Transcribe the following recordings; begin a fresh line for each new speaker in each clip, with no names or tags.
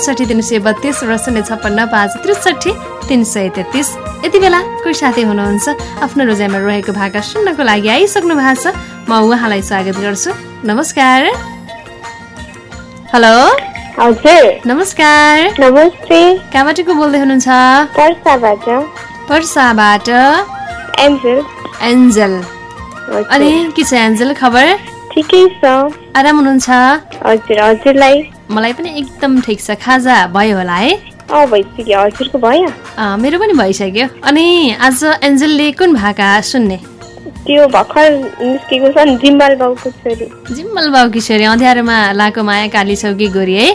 बैसठी तिन सय बत्तिस र शून्य छप्पन्न पाँच त्रिसठी तिन सय तेत्तिस। यति बेला कोही साथी हुनुहुन्छ आफ्नो रोजाइमा रहेको भाका सुन्नको लागि आइसक्नु भएको छ। म उहाँलाई स्वागत गर्छु। नमस्कार। हेलो।
हजुर।
नमस्कार।
नमस्ते।
कहाँबाट को बोल्दै हुनुहुन्छ?
पर्साबाट।
पर्साबाट।
एन्जल।
एन्जल। अनि के छ एन्जल खबर?
ठिकै छ।
आराम हुनुहुन्छ?
हजुर हजुरलाई।
मलाई पनि एकदम ठिक छ। खाजा भयो होला है? मेरो पनि भइसक्यो। अनि आज एन्जलले कुन भाका सुन्ने?
त्यो भर्खर निस्केको छ नि जिम्बाल बाउको छोरी।
जिम्मल बाउ किशोरी अँध्यारोमा लाको माया काली चौकी गोरी है।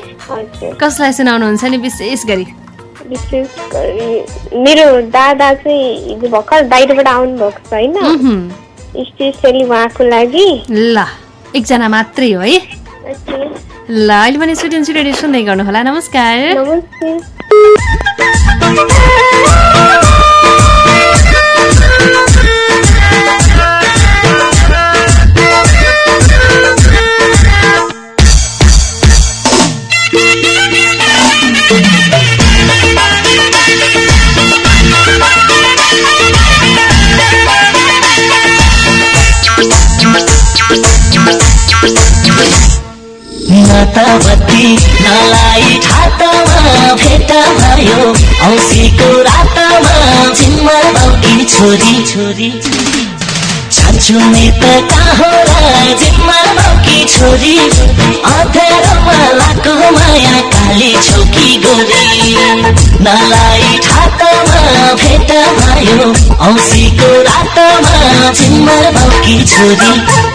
कसलाई सुनाउनुहुन्छ नि विशेष गरी?
विशेष गरी मेरो दादा चाहिँ हिजो भर्खर बाहिरबाट आउनुभएको छ होइन? स्पेसली उहाँको लागि।
ल एकजना मात्रै हो है। ल अहिले पनि सुटिङ सुटेडी सुन्दै गर्नुहोला। नमस्कार।
नमस्ते
नतवती नलाई ठातमा भेट भयो औँसीको रातमा जिम्मा छोरी छोरी। छोरी लाको माया काली छौकी भयो औँसीको छोरी।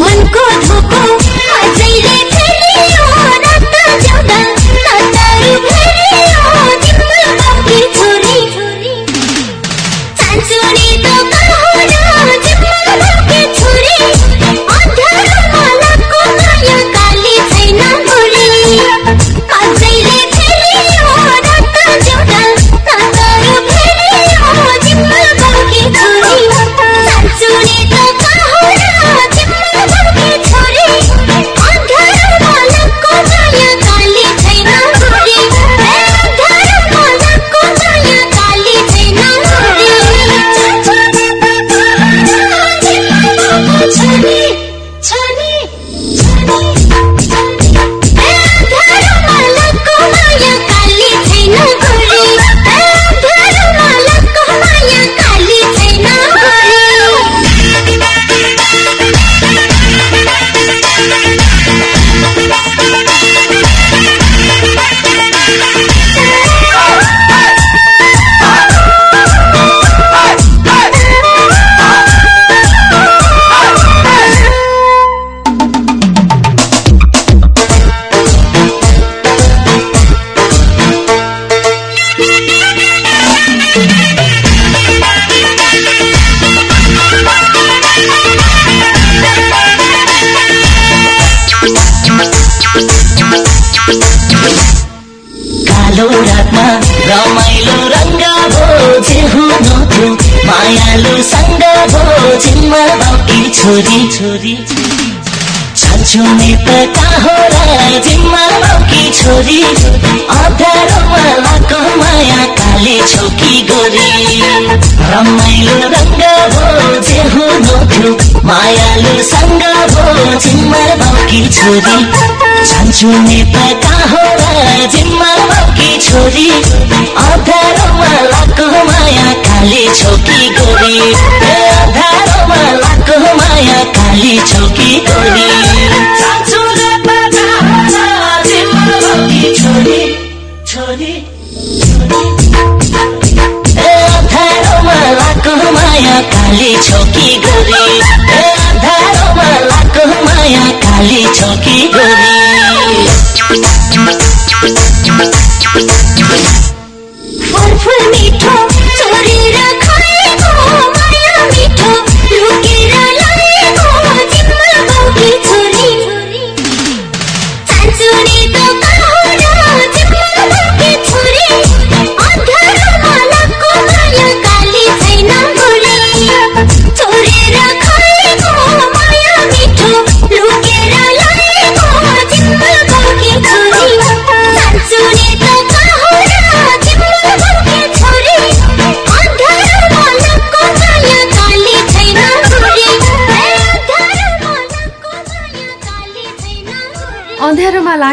मनको thank you छोरी छोरी।
छान्छुने त कहाँ र जिम्मा छोरी। अँध्यारोमा लाको माया काली छौकी गोरी। रमाइलो रङ्ग भो जे हुनु मायालु सङ्ग भो जिम्मा छोरी। छान्छुने त कहाँ र जिम्मा छोरी। अँध्यारोमा लाको माया काली छौकी गोरी। लाको माया काली छौकी गोरी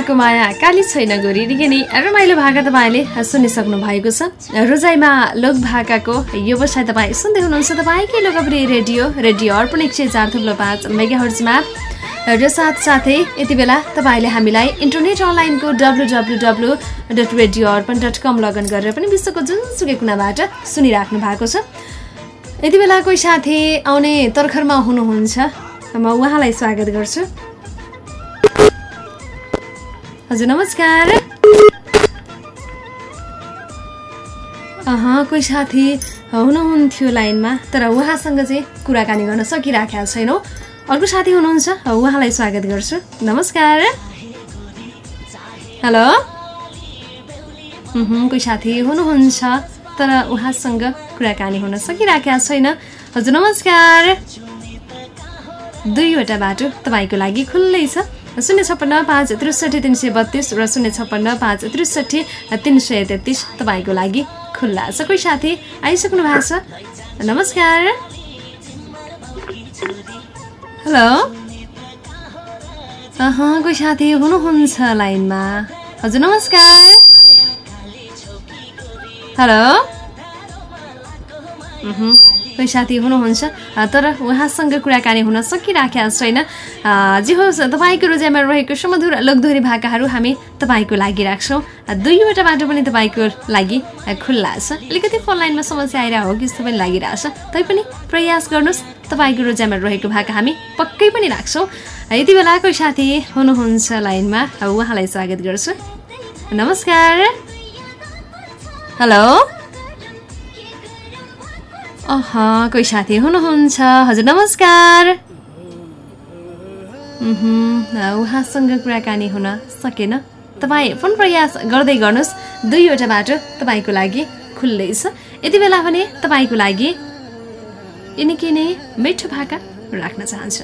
लाएको माया काली छैन गोरी। नै रमाइलो भाका तपाईँले सुनिसक्नु भएको छ। रोजाइमा लोक भाकाको व्यवसाय तपाईँ सुन्दै हुनुहुन्छ। तपाईँकै लोकप्रिय रेडियो रेडियो अर्पण एक सय चार थुप्रो पाँच मेगा हर्जमा र साथसाथै यति बेला तपाईँले हामीलाई इन्टरनेट अनलाइनको W W W dot radio Arpan dot com login गरेर पनि विश्वको जुनसुकै कुनाबाट सुनिराख्नु भएको छ। यति बेला कोही साथी आउने तर्खरमा हुनुहुन्छ। म उहाँलाई स्वागत गर्छु। हजुर नमस्कार। कोही साथी हुनुहुन्थ्यो लाइनमा तर उहाँसँग चाहिँ कुराकानी गर्न सकिराखेका छैनौँ। अर्को साथी हुनुहुन्छ उहाँलाई स्वागत गर्छु। नमस्कार। हेलो। कोही साथी हुनुहुन्छ तर उहाँसँग कुराकानी हुन सकिराखेका छैन। हजुर नमस्कार। दुईवटा बाटो तपाईँको लागि खुल्लै छ। शून्य छप्पन्न पाँच त्रिसठी तिन सय बत्तिस र शून्य छप्पन्न पाँच त्रिसठी तिन सय तेत्तिस तपाईँको लागि खुल्ला छ। कोही साथी आइसक्नु भएको छ? नमस्कार। हेलो। कोही साथी हुनुहुन्छ लाइनमा? हजुर नमस्कार। हेलो। कोही साथी हुनुहुन्छ। तर उहाँसँग कुराकानी हुन सकिराखेका छैन। जे होस् तपाईँको रोजाइमा रहेको सुमधुर लोकधोरी भाकाहरू हामी तपाईँको लागि राख्छौँ। दुईवटा बाटो पनि तपाईँको लागि खुल्ला छ। अलिकति फोन लाइनमा समस्या आइरहेको हो कि जस्तो पनि लागिरहेछ। तैपनि प्रयास गर्नुहोस् तपाईँको रोजाइमा रहेको भाका हामी पक्कै पनि राख्छौँ। यति बेला कोही साथी हुनुहुन्छ लाइनमा उहाँलाई स्वागत गर्छु। नमस्कार। हेलो। अह कोही साथी हुनुहुन्छ? हजुर नमस्कार। उहुँ, उहाँसँग कुराकानी हुन सकेन। तपाईँ फोन प्रयास गर्दै गर्नुहोस्। दुईवटा बाटो तपाईँको लागि खुल्लै छ यति बेला भने तपाईँको लागि यिनी नै मिठो भाका राख्न चाहन्छु।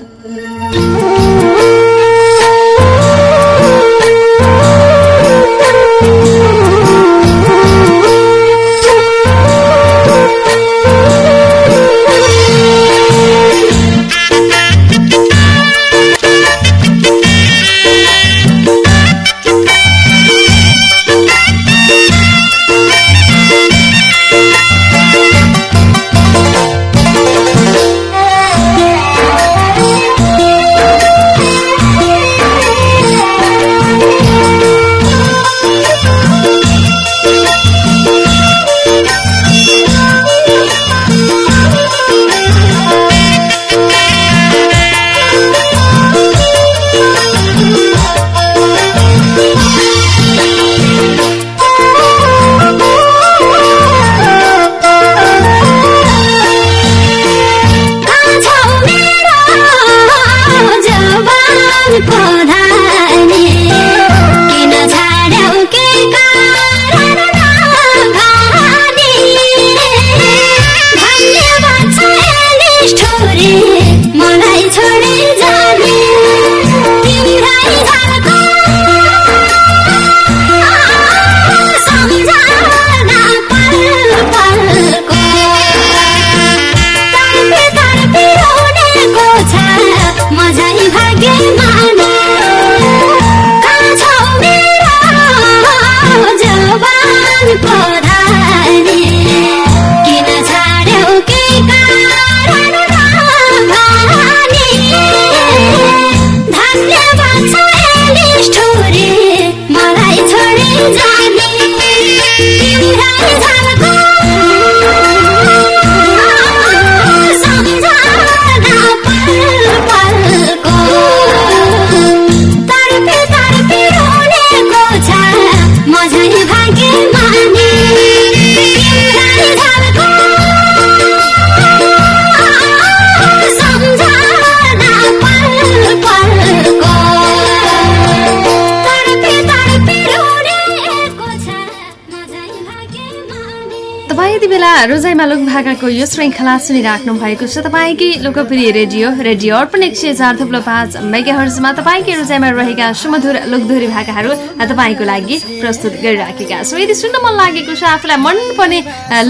रोजाइमा लोक भाकाको यो श्रृङ्खला सुनिराख्नु भएको छ। तपाईँकै लोकप्रिय रेडियो रेडियो अर्पण एक सय चार थुप्रो पाँच मेगा हर्जमा तपाईँकै रोजाइमा रहेका सुमधुर लोकधोरी भाकाहरू तपाईँको लागि प्रस्तुत गरिराखेका छौँ। यदि सुन्न मन लागेको छ आफूलाई मनपर्ने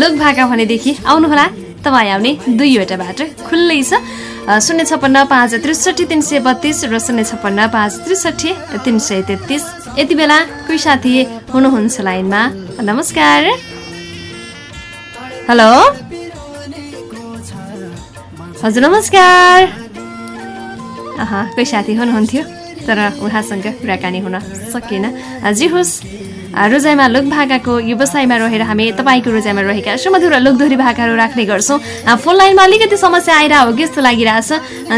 लोक भाका भनेदेखि आउनुहोला। तपाईँ आउने दुईवटा बाटो खुल्लै छ। शून्य छप्पन्न पाँच त्रिसठी तिन सय बत्तिस र शून्य छप्पन्न पाँच त्रिसठी तिन सय तेत्तिस। यति बेला कोही साथी हुनुहुन्छ लाइनमा। नमस्कार। हेलो हजुर नमस्कार। कोही साथी हुनुहुन्थ्यो तर उहाँसँग कुराकानी हुन सकेन जे होस्। रोजाइमा लोक भाकाको व्यवसायमा रहेर हामी तपाईँको रोजाइमा रहेका सुमधुर लोकधोरी भाकाहरू राख्ने गर्छौँ। फोन लाइनमा अलिकति समस्या आइरहेको हो कि जस्तो लागिरहेछ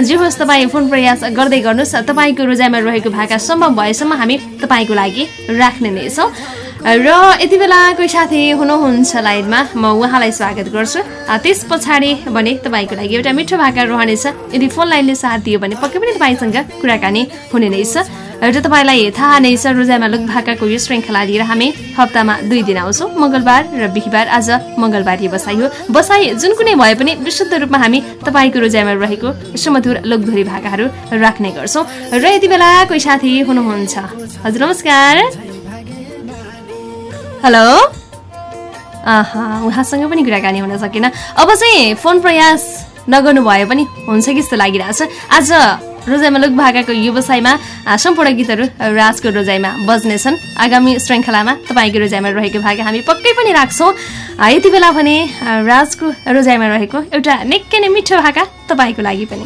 जे होस् तपाईँ फोन प्रयास गर्दै गर्नुहोस्। तपाईँको रोजाइमा रहेको भाका सम्भव भएसम्म हामी तपाईँको लागि राख्ने नै छौँ। र यति बेला कोही साथी हुनुहुन्छ लाइनमा म उहाँलाई स्वागत गर्छु। त्यस पछाडि भने तपाईँको लागि एउटा मिठो भाका रहनेछ यदि फोन लाइनले साथ दियो भने पक्कै पनि तपाईँसँग कुराकानी हुने नै छ। र तपाईँलाई थाहा नै छ रोजाइमा लोक भाकाको यो श्रृङ्खला लिएर हामी हप्तामा दुई दिन आउँछौँ। मङ्गलबार र बिहिबार आज मङ्गलबार बसाइ हो। बसाइ जुन कुनै भए पनि विशुद्ध रूपमा हामी तपाईँको रोजाइमा रहेको सुमधुर लोकधोरी भाकाहरू राख्ने गर्छौँ। र यति बेला कोही साथी हुनुहुन्छ। हजुर नमस्कार। हेलो उहाँसँग पनि कुराकानी हुन सकेन। अब चाहिँ फोन प्रयास नगर्नु भए पनि हुन्छ कि जस्तो लागिरहेछ। आज रोजाइमा लोक भाकाको व्यवसायमा सम्पूर्ण गीतहरू राजको रोजाइमा बज्नेछन्। आगामी श्रृङ्खलामा तपाईँको रोजाइमा रहेको भाका हामी पक्कै पनि राख्छौँ। यति बेला भने राजको रोजाइमा रहेको एउटा निकै नै मिठो भाका तपाईँको लागि पनि।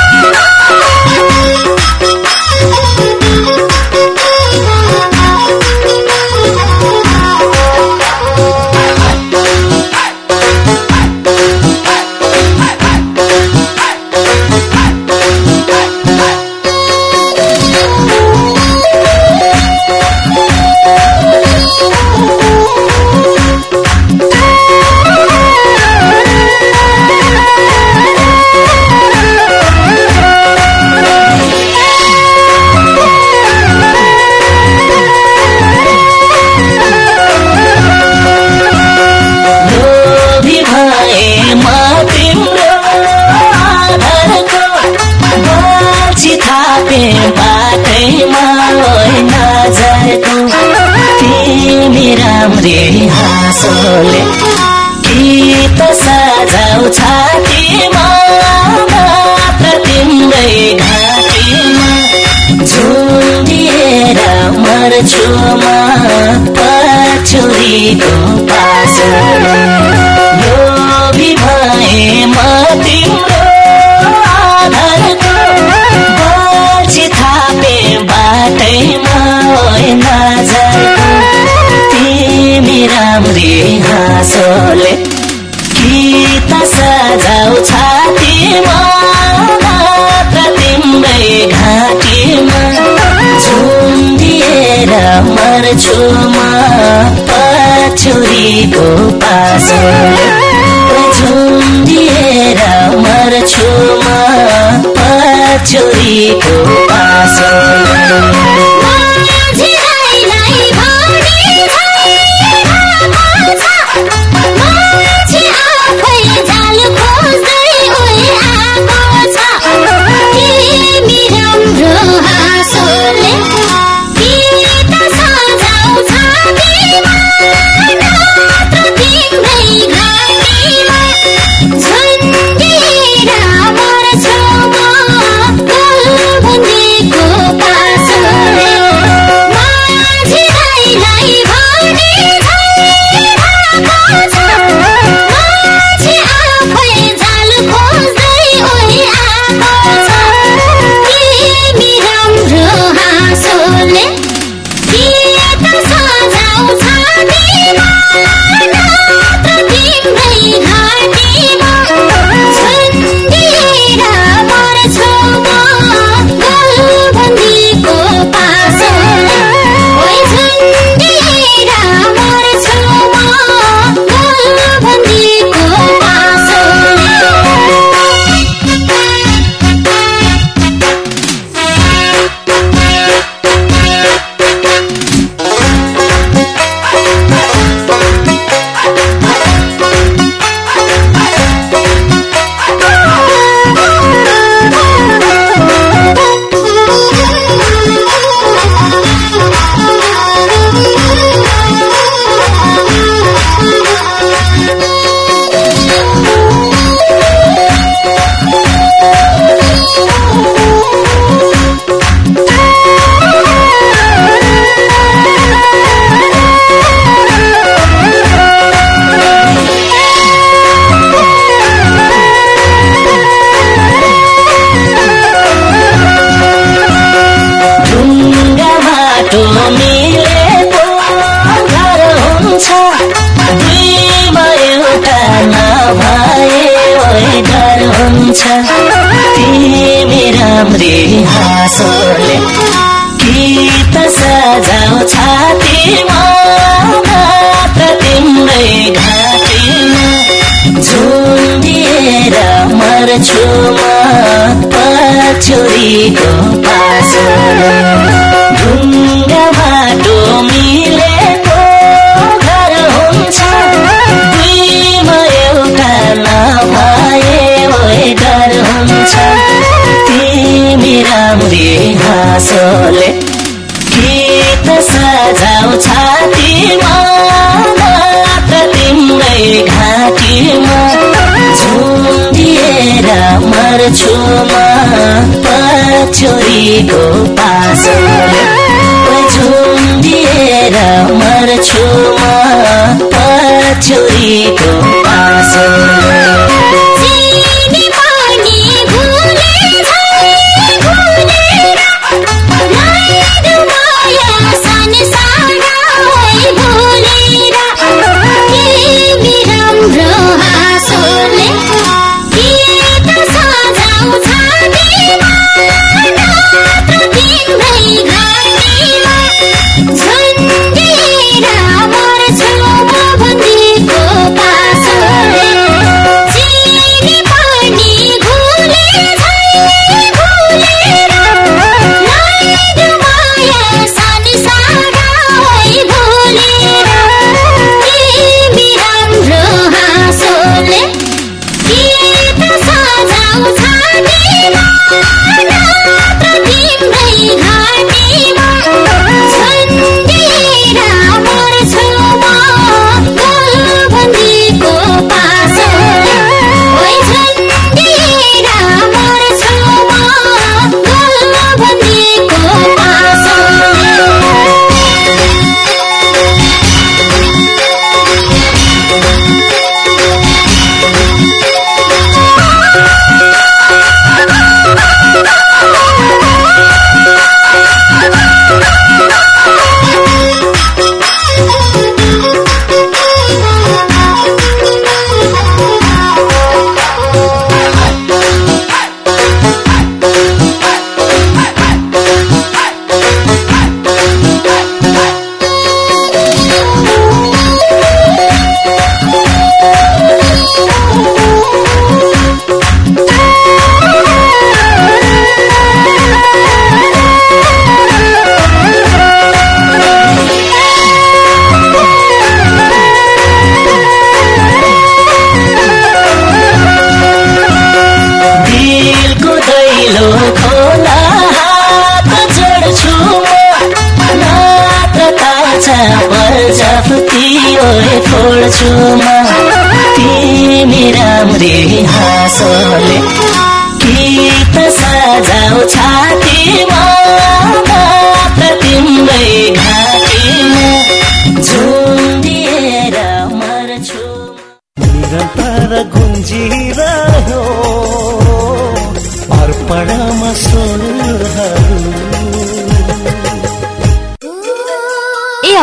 राम्री हाँसोले। गीत सजाउ छातीमा तिम्रै झुन्डिएर मर्छु म पासले राम्री हाँसोले गीत सजाउ छातीमा तिम्रै घाँटीमा। झुन्डिएर मर्छु म पछुरीको पासोले झुन्डिएर मर्छु म पछुरीको पासोले
छ
पछुरीको पासोले ढुङ्गा बाटो मिलेको घर हुन्छ। दुईमा एउटा नभए डर हुन्छ। तिमी राम्री हाँसोले गीत सजाउ छातीमा तिम्रै घाँटीमा झुन्डिएर मर्छु म। पछुरीको पासोले ओइ झुन्डिएर मर्छु म पछुरीको पासोले।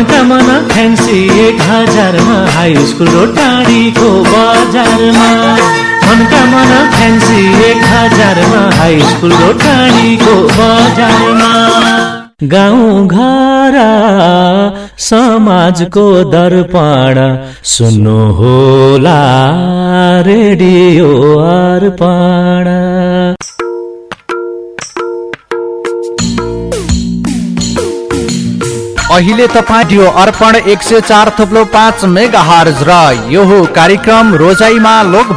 मनकामना फ्यान्सी एक हजारमा हाई स्कुल रोड टाढीको बजारमा। मनकामना फ्यान्सी एक हजारमा हाई स्कुल रोड टाढीको बजारमा। गाउँ घर समाजको दर्पण सुन्नु होला रेडियो अर्पण।
अहिले तपाईँ रेडियो अर्पण एक सय चार थुप्लो पाँच मेगा हर्ज र यो कार्यक्रम रोजाइमा लोक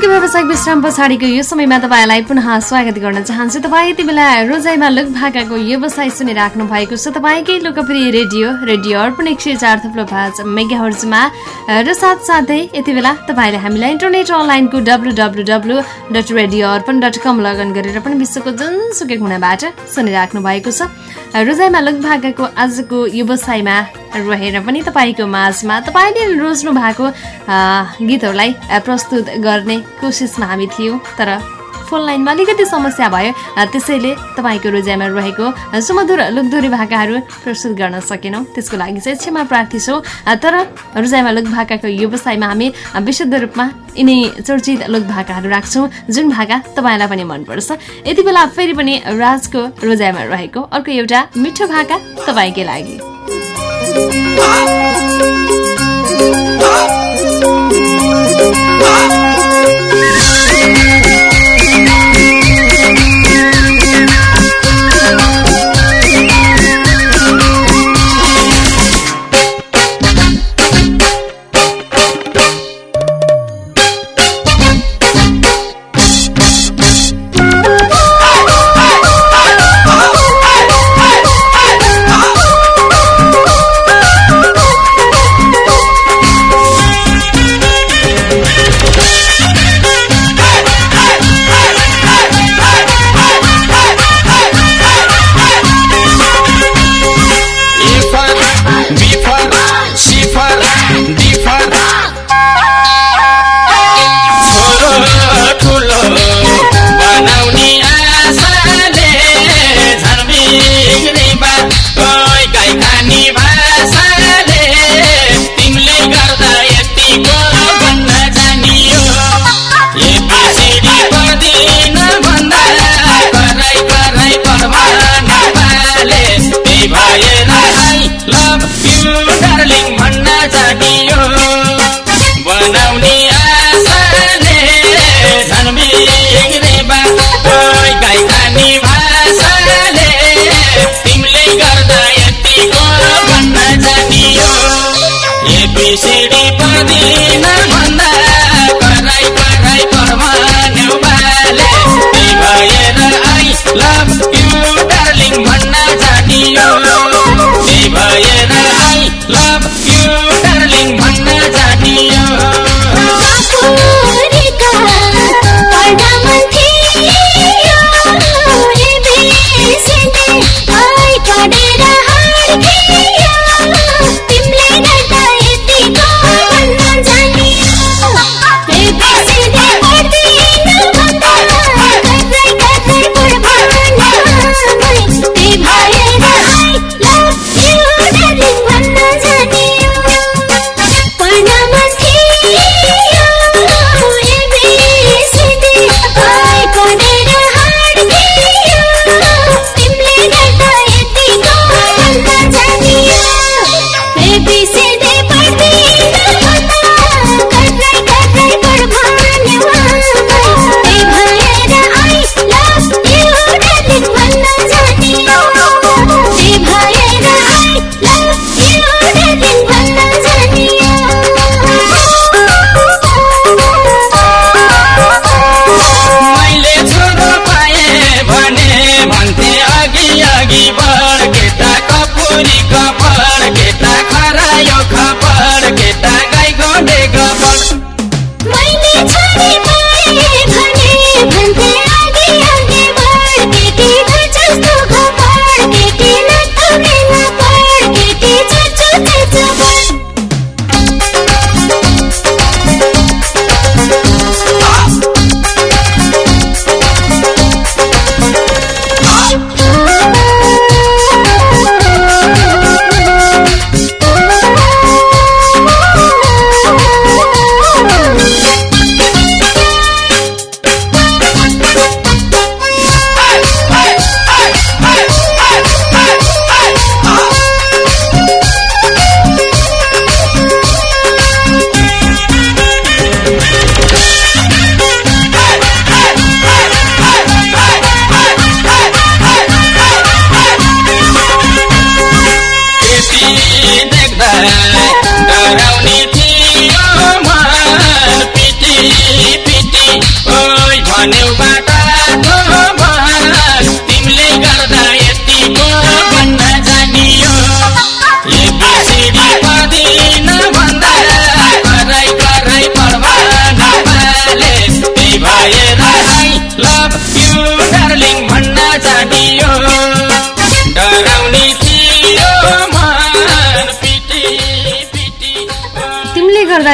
किसिमको व्यावसायिक विश्राम पछाडिको यो समयमा तपाईँलाई पुनः स्वागत गर्न चाहन्छु। तपाईँ यति बेला रोजाइमा लोक भाकाको व्यवसाय सुनिराख्नु भएको छ। तपाईँकै लोकप्रिय रेडियो रेडियो अर्पण एक सय चार थुप्रो पाँच मेगाहर्जमा र साथसाथै यति बेला तपाईँले हामीलाई इन्टरनेट अनलाइनको W W W dot radio Arpan dot com login गरेर पनि विश्वको जुनसुकै कुनाबाट सुनिराख्नु भएको छ। रोजाइमा लोक भाकाको आजको व्यवसायमा रहेर पनि तपाईँको माझमा। तपाईँले रोज्नु भएको गीतहरूलाई प्रस्तुत गर्ने कोसिसमा हामी थियौँ तर फोन लाइनमा अलिकति समस्या भयो। त्यसैले तपाईँको रोजाइमा रहेको सुमधुर लुकधुरी भाकाहरू प्रस्तुत गर्न सकेनौँ। त्यसको लागि चाहिँ क्षमा प्रार्थी छौँ। तर रोजाइमा लोक भाकाको व्यवसायमा हामी विशुद्ध रूपमा यिनै चर्चित लोक भाकाहरू राख्छौँ। जुन भाका तपाईँलाई पनि मनपर्छ। यति बेला फेरि पनि राजको रोजाइमा रहेको अर्को एउटा मिठो भाका तपाईँकै लागि।
Ah!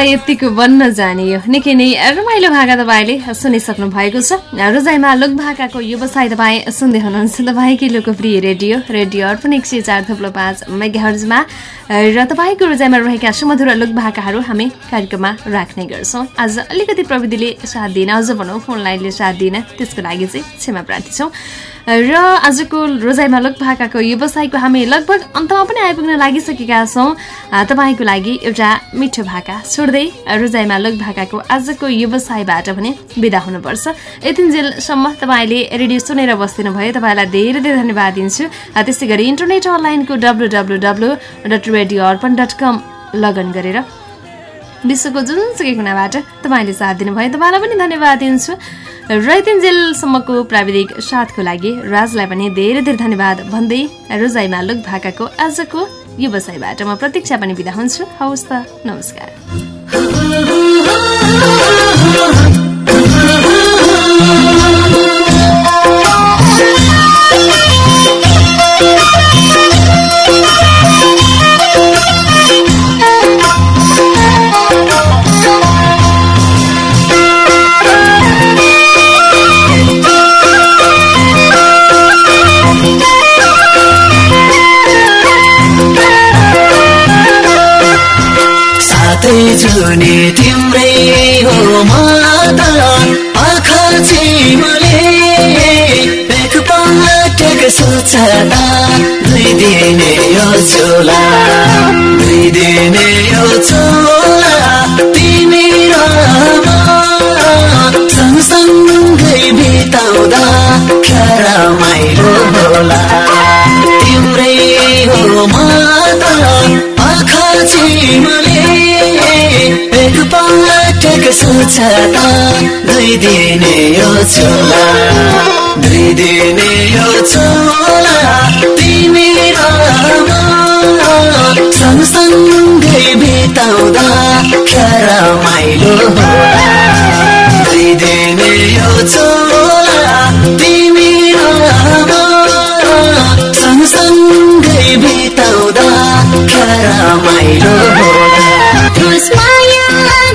यतिको
बन्न जानियो निकै नै रमाइलो भाका तपाईँले सुनिसक्नु भएको छ। रोजाइमा लोक भाकाको व्यवसाय तपाईँ सुन्दै हुनुहुन्छ। तपाईँकै लोकप्रिय रेडियो रेडियो अर्पण एक सय चार थप्लो पाँच मेगाहर्जमा। र तपाईँको रोजाइमा रहेका सुमधुर लोक भाकाहरू हामी कार्यक्रममा राख्ने गर्छौँ। आज अलिकति प्रविधिले साथ दिएन अझ भनौँ फोन लाइनले साथ दिएन त्यसको लागि चाहिँ क्षमा प्रार्थी छौँ। र आजको रोजाइमा लोक भाकाको व्यवसायको हामी लगभग अन्तमा पनि आइपुग्न लागिसकेका छौँ। तपाईँको लागि एउटा मिठो भाका छोड्दै रोजाइमा लोक भाकाको आजको व्यवसायबाट पनि बिदा हुनुपर्छ। यतिन्जेलसम्म तपाईँले रेडियो सुनेर बसिदिनु भयो तपाईँलाई धेरै धेरै धन्यवाद दिन्छु। त्यसै गरी इन्टरनेट अनलाइनको W W W dot radio Arpan dot com login गरेर विश्वको जुनसुकै कुनाबाट तपाईँले साथ दिनुभयो। तपाईँलाई पनि धन्यवाद दिन्छु। रैतिन्जेलसम्मको प्राविधिक साथको लागि राजलाई पनि धेरै धेरै धन्यवाद। भन्दै रोजाइमा लोक भाकाको आजको व्यवसायबाट म प्रतीक्षा पनि बिदा हुन्छु। हवस् त नमस्कार।
जुने तिम्रै हो माता आँखा दुई दिने यो दिने यो तिमी र सँगसँगै रमाइलो होला। तिम्रै हो माता आँखा चिमले। एक पटक सोचता दुई दिने यो चोला दुई दिने यो चोला तिमी र सँगसँगै बिताउँदा क्या रमाइलो होला। दुई दिने यो तिमी सँगसँगै बिताउँदा
होस्